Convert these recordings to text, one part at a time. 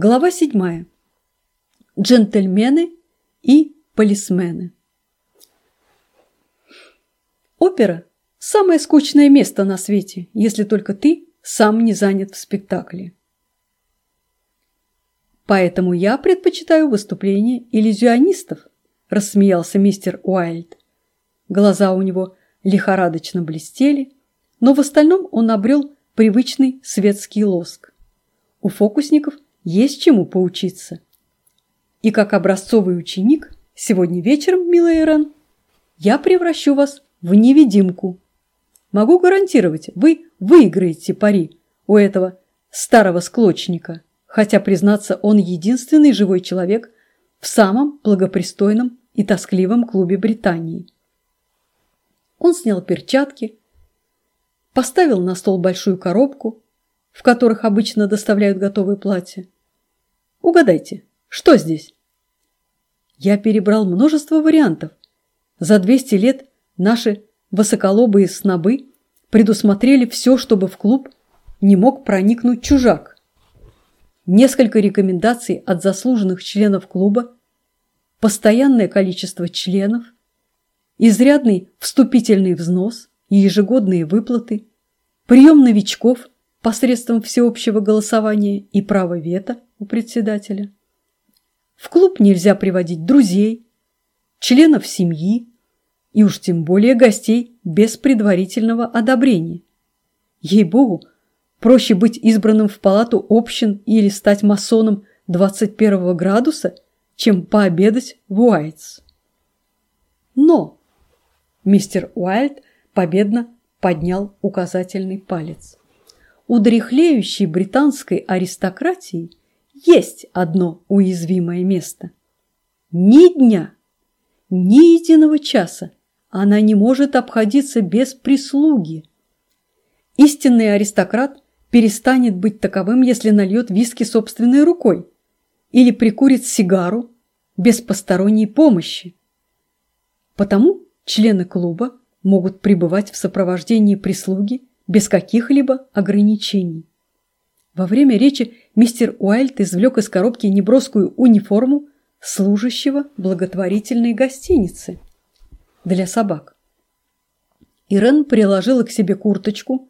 Глава седьмая. Джентльмены и полисмены. Опера – самое скучное место на свете, если только ты сам не занят в спектакле. Поэтому я предпочитаю выступления иллюзионистов, рассмеялся мистер Уайльд. Глаза у него лихорадочно блестели, но в остальном он обрел привычный светский лоск. У фокусников – есть чему поучиться. И как образцовый ученик, сегодня вечером, милая Ирен, я превращу вас в невидимку. Могу гарантировать, вы выиграете пари у этого старого склочника, хотя, признаться, он единственный живой человек в самом благопристойном и тоскливом клубе Британии. Он снял перчатки, поставил на стол большую коробку, в которых обычно доставляют готовые платья. Угадайте, что здесь? Я перебрал множество вариантов. За 200 лет наши высоколобые снобы предусмотрели все, чтобы в клуб не мог проникнуть чужак. Несколько рекомендаций от заслуженных членов клуба, постоянное количество членов, изрядный вступительный взнос и ежегодные выплаты, прием новичков – посредством всеобщего голосования и права вето у председателя. В клуб нельзя приводить друзей, членов семьи и уж тем более гостей без предварительного одобрения. Ей-богу, проще быть избранным в палату общин или стать масоном 21 градуса, чем пообедать в Уайтс. Но мистер Уайльд победно поднял указательный палец у дряхлеющей британской аристократии есть одно уязвимое место. Ни дня, ни единого часа она не может обходиться без прислуги. Истинный аристократ перестанет быть таковым, если нальет виски собственной рукой или прикурит сигару без посторонней помощи. Потому члены клуба могут пребывать в сопровождении прислуги без каких-либо ограничений. Во время речи мистер Уайльд извлек из коробки неброскую униформу служащего благотворительной гостиницы для собак. Ирен приложила к себе курточку,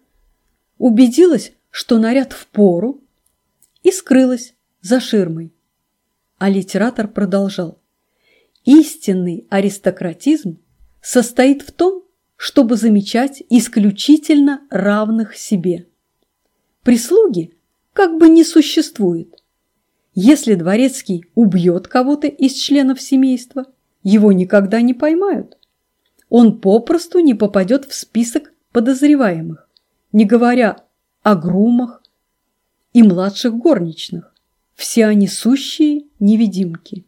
убедилась, что наряд в пору, и скрылась за ширмой. А литератор продолжал. Истинный аристократизм состоит в том, чтобы замечать исключительно равных себе. Прислуги как бы не существует. Если дворецкий убьет кого-то из членов семейства, его никогда не поймают. Он попросту не попадет в список подозреваемых, не говоря о грумах и младших горничных. Все они сущие невидимки.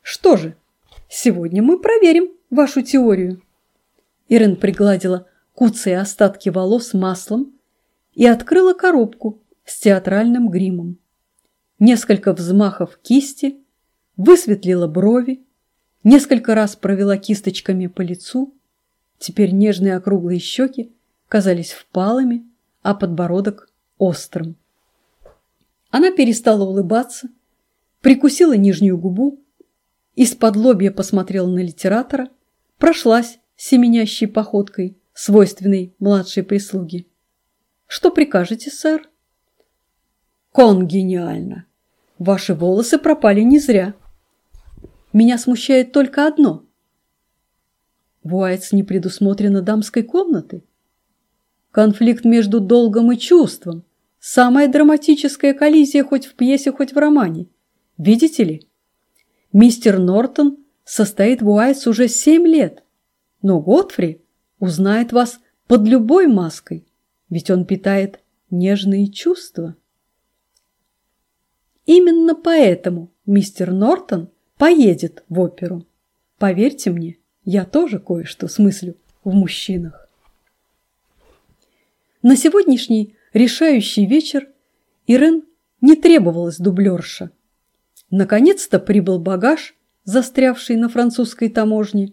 Что же, сегодня мы проверим вашу теорию. Ирен пригладила куцые остатки волос маслом и открыла коробку с театральным гримом. Несколько взмахов кисти, высветлила брови, несколько раз провела кисточками по лицу. Теперь нежные округлые щеки казались впалыми, а подбородок острым. Она перестала улыбаться, прикусила нижнюю губу, из-под лобья посмотрела на литератора, прошлась семенящей походкой, свойственной младшей прислуги. «Что прикажете, сэр?» «Кон гениально! Ваши волосы пропали не зря. Меня смущает только одно. В Уайтс не предусмотрено дамской комнаты. Конфликт между долгом и чувством. Самая драматическая коллизия хоть в пьесе, хоть в романе. Видите ли? Мистер Нортон состоит в Уайтс уже семь лет. Но Готфри узнает вас под любой маской, ведь он питает нежные чувства. Именно поэтому мистер Нортон поедет в оперу. Поверьте мне, я тоже кое-что смыслю в мужчинах. На сегодняшний решающий вечер Ирен не требовалась дублерша. Наконец-то прибыл багаж, застрявший на французской таможне,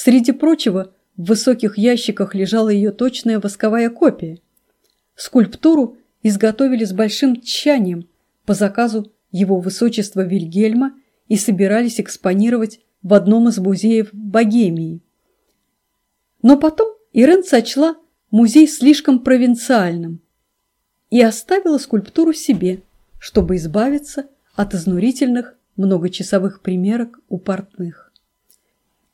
Среди прочего, в высоких ящиках лежала ее точная восковая копия. Скульптуру изготовили с большим тщанием, по заказу его высочества Вильгельма и собирались экспонировать в одном из музеев Богемии. Но потом Ирен сочла музей слишком провинциальным и оставила скульптуру себе, чтобы избавиться от изнурительных многочасовых примерок у портных.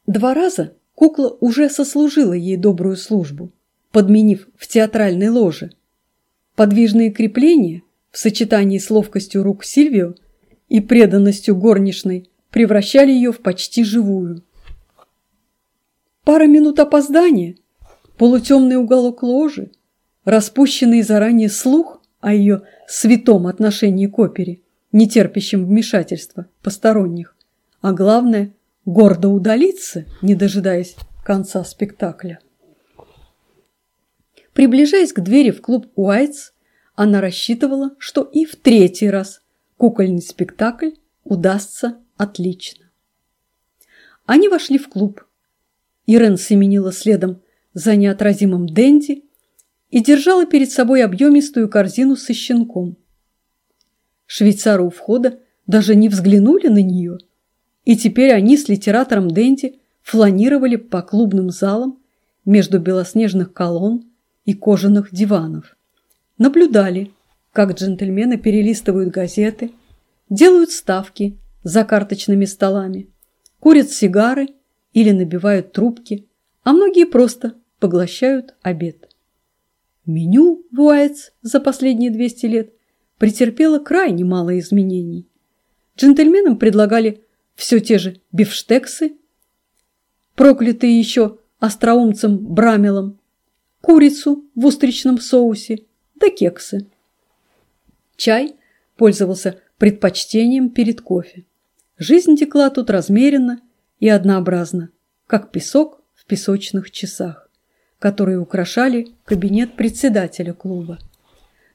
Два раза кукла уже сослужила ей добрую службу, подменив в театральной ложе. Подвижные крепления в сочетании с ловкостью рук Сильвио и преданностью горничной превращали ее в почти живую. Пара минут опоздания, полутемный уголок ложи, распущенный заранее слух о ее святом отношении к опере, не терпящем вмешательства посторонних, а главное – гордо удалиться, не дожидаясь конца спектакля. Приближаясь к двери в клуб Уайтс, она рассчитывала, что и в третий раз кукольный спектакль удастся отлично. Они вошли в клуб. Ирен семенила следом за неотразимым Дэнди и держала перед собой объемистую корзину со щенком. Швейцары у входа даже не взглянули на нее, и теперь они с литератором Дэнди фланировали по клубным залам между белоснежных колонн и кожаных диванов. Наблюдали, как джентльмены перелистывают газеты, делают ставки за карточными столами, курят сигары или набивают трубки, а многие просто поглощают обед. Меню Вуайтс за последние 200 лет претерпело крайне мало изменений. Джентльменам предлагали все те же бифштексы, проклятые еще остроумцем Брамелом, курицу в устричном соусе да кексы. Чай пользовался предпочтением перед кофе. Жизнь текла тут размеренно и однообразно, как песок в песочных часах, которые украшали кабинет председателя клуба.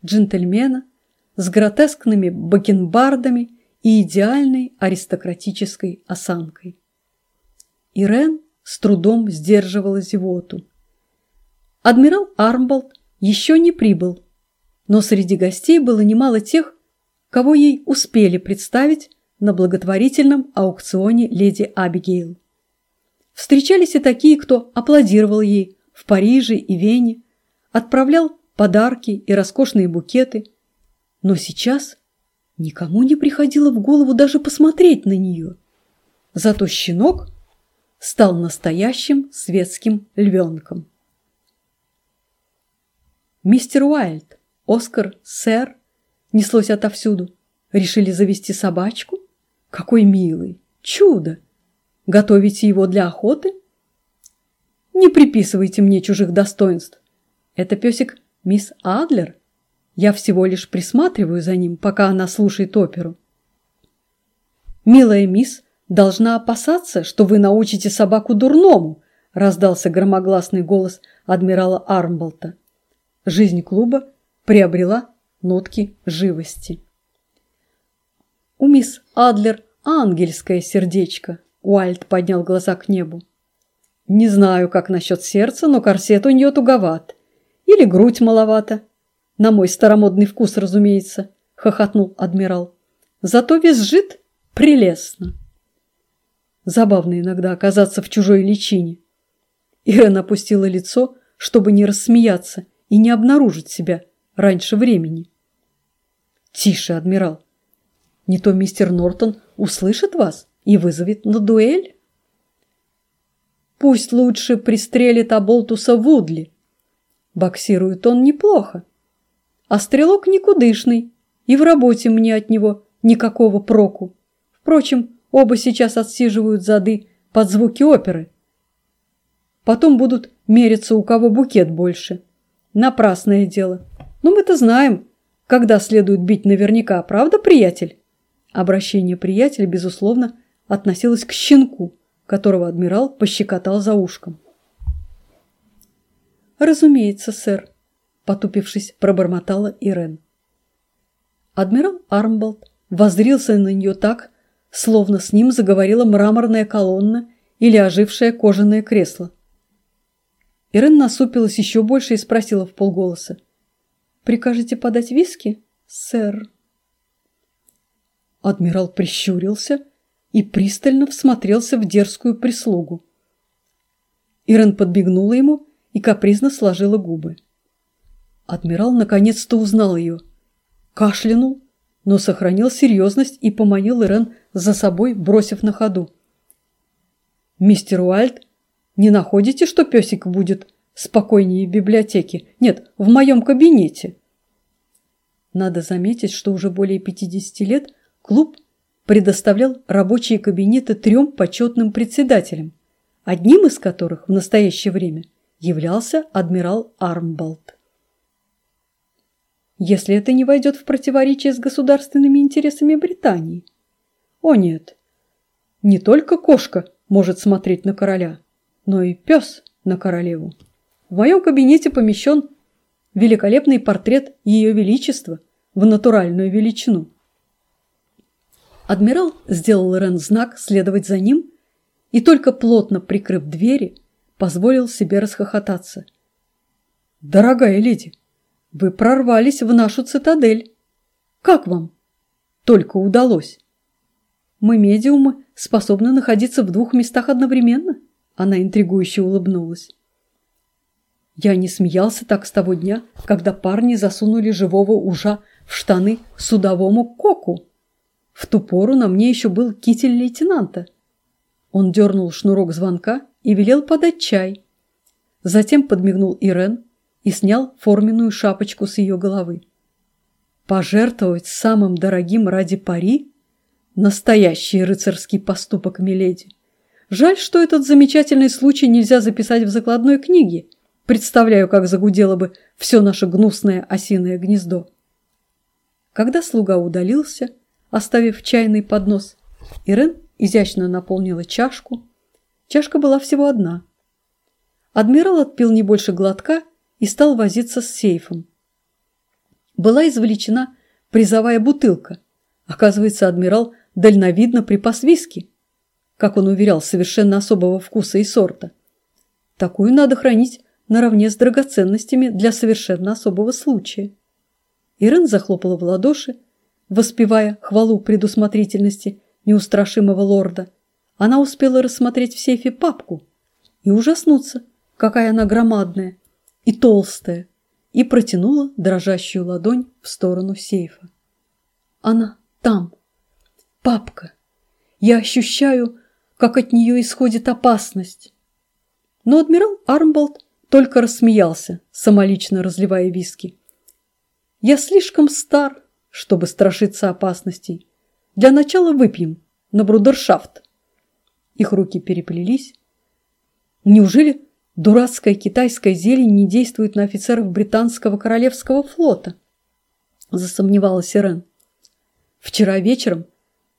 Джентльмена с гротескными бакенбардами и идеальной аристократической осанкой. Ирен с трудом сдерживала зевоту. Адмирал Армболд еще не прибыл но среди гостей было немало тех, кого ей успели представить на благотворительном аукционе леди Абигейл. Встречались и такие, кто аплодировал ей в Париже и Вене, отправлял подарки и роскошные букеты, но сейчас никому не приходило в голову даже посмотреть на нее. Зато щенок стал настоящим светским львенком. Мистер Уайльд, Оскар, сэр, неслось отовсюду. Решили завести собачку? Какой милый! Чудо! Готовите его для охоты? Не приписывайте мне чужих достоинств. Это песик мисс Адлер. Я всего лишь присматриваю за ним, пока она слушает оперу. Милая мисс должна опасаться, что вы научите собаку дурному, раздался громогласный голос адмирала Армболта. Жизнь клуба приобрела нотки живости. У мисс Адлер ангельское сердечко. Уальд поднял глаза к небу. Не знаю, как насчет сердца, но корсет у нее туговат. Или грудь маловато. На мой старомодный вкус, разумеется, хохотнул адмирал. Зато визжит прелестно. Забавно иногда оказаться в чужой личине. Ирен опустила лицо, чтобы не рассмеяться и не обнаружить себя раньше времени. Тише, адмирал. Не то мистер Нортон услышит вас и вызовет на дуэль. Пусть лучше пристрелит Аболтуса Вудли. Боксирует он неплохо. А стрелок никудышный, и в работе мне от него никакого проку. Впрочем, оба сейчас отсиживают зады под звуки оперы. Потом будут мериться, у кого букет больше. Напрасное дело. Но мы-то знаем, когда следует бить наверняка, правда, приятель? Обращение приятеля, безусловно, относилось к щенку, которого адмирал пощекотал за ушком. «Разумеется, сэр», – потупившись, пробормотала Ирен. Адмирал Армболд воззрился на нее так, словно с ним заговорила мраморная колонна или ожившее кожаное кресло. Ирен насупилась еще больше и спросила в полголоса. «Прикажете подать виски, сэр?» Адмирал прищурился и пристально всмотрелся в дерзкую прислугу. Ирен подбегнула ему и капризно сложила губы. Адмирал наконец-то узнал ее. Кашлянул, но сохранил серьезность и поманил Ирен за собой, бросив на ходу. «Мистер Уальд, не находите, что песик будет спокойнее в библиотеке? Нет, в моем кабинете». Надо заметить, что уже более 50 лет клуб предоставлял рабочие кабинеты трем почетным председателям, одним из которых в настоящее время являлся адмирал Армболт. Если это не войдет в противоречие с государственными интересами Британии. О нет, не только кошка может смотреть на короля, но и пес на королеву. В моем кабинете помещен великолепный портрет Ее Величества в натуральную величину. Адмирал сделал Рен знак следовать за ним и только плотно прикрыв двери, позволил себе расхохотаться. «Дорогая леди, вы прорвались в нашу цитадель. Как вам? Только удалось. Мы, медиумы, способны находиться в двух местах одновременно?» Она интригующе улыбнулась. Я не смеялся так с того дня, когда парни засунули живого ужа в штаны судовому коку. В ту пору на мне еще был китель лейтенанта. Он дернул шнурок звонка и велел подать чай. Затем подмигнул Ирен и снял форменную шапочку с ее головы. Пожертвовать самым дорогим ради пари – настоящий рыцарский поступок Миледи. Жаль, что этот замечательный случай нельзя записать в закладной книге – Представляю, как загудело бы все наше гнусное осиное гнездо. Когда слуга удалился, оставив чайный поднос, Ирен изящно наполнила чашку. Чашка была всего одна. Адмирал отпил не больше глотка и стал возиться с сейфом. Была извлечена призовая бутылка. Оказывается, адмирал дальновидно припас виски, как он уверял, совершенно особого вкуса и сорта. Такую надо хранить наравне с драгоценностями для совершенно особого случая. Ирен захлопала в ладоши, воспевая хвалу предусмотрительности неустрашимого лорда. Она успела рассмотреть в сейфе папку и ужаснуться, какая она громадная и толстая, и протянула дрожащую ладонь в сторону сейфа. Она там, папка. Я ощущаю, как от нее исходит опасность. Но адмирал Армболд только рассмеялся, самолично разливая виски. «Я слишком стар, чтобы страшиться опасностей. Для начала выпьем на брудершафт». Их руки переплелись. Неужели дурацкая китайская зелень не действует на офицеров британского королевского флота? Засомневалась Ирен. Вчера вечером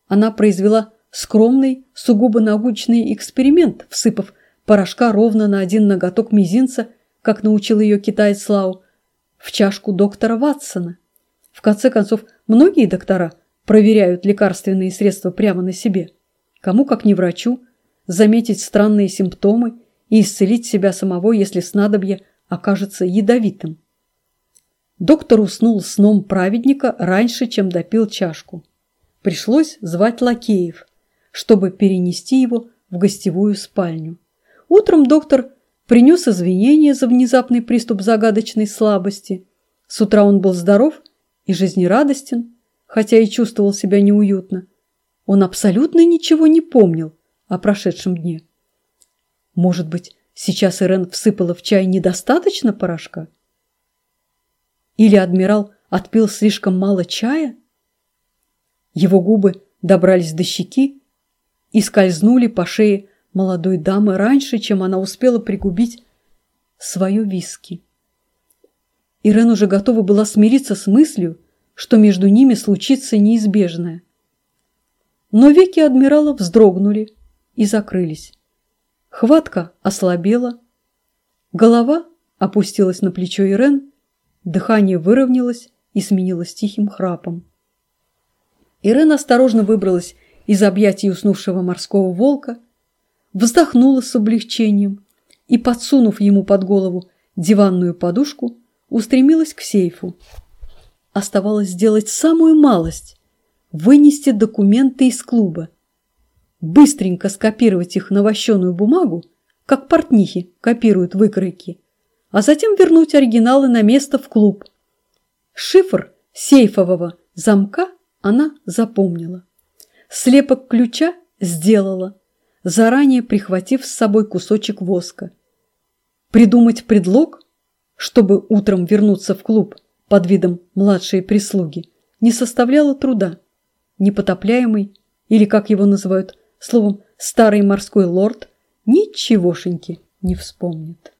она произвела скромный, сугубо научный эксперимент, всыпав порошка ровно на один ноготок мизинца, как научил ее китаец Лау, в чашку доктора Ватсона. В конце концов, многие доктора проверяют лекарственные средства прямо на себе. Кому, как не врачу, заметить странные симптомы и исцелить себя самого, если снадобье окажется ядовитым. Доктор уснул сном праведника раньше, чем допил чашку. Пришлось звать лакеев, чтобы перенести его в гостевую спальню. Утром доктор принес извинения за внезапный приступ загадочной слабости. С утра он был здоров и жизнерадостен, хотя и чувствовал себя неуютно. Он абсолютно ничего не помнил о прошедшем дне. Может быть, сейчас Ирен всыпала в чай недостаточно порошка? Или адмирал отпил слишком мало чая? Его губы добрались до щеки и скользнули по шее молодой дамы раньше, чем она успела пригубить свое виски. Ирен уже готова была смириться с мыслью, что между ними случится неизбежное. Но веки адмирала вздрогнули и закрылись. Хватка ослабела, голова опустилась на плечо Ирен, дыхание выровнялось и сменилось тихим храпом. Ирен осторожно выбралась из объятий уснувшего морского волка – вздохнула с облегчением и, подсунув ему под голову диванную подушку, устремилась к сейфу. Оставалось сделать самую малость вынести документы из клуба, быстренько скопировать их на вощеную бумагу, как портнихи копируют выкройки, а затем вернуть оригиналы на место в клуб. Шифр сейфового замка она запомнила. Слепок ключа сделала, заранее прихватив с собой кусочек воска. Придумать предлог, чтобы утром вернуться в клуб под видом младшей прислуги, не составляло труда. Непотопляемый, или как его называют, словом, старый морской лорд, ничегошеньки не вспомнит.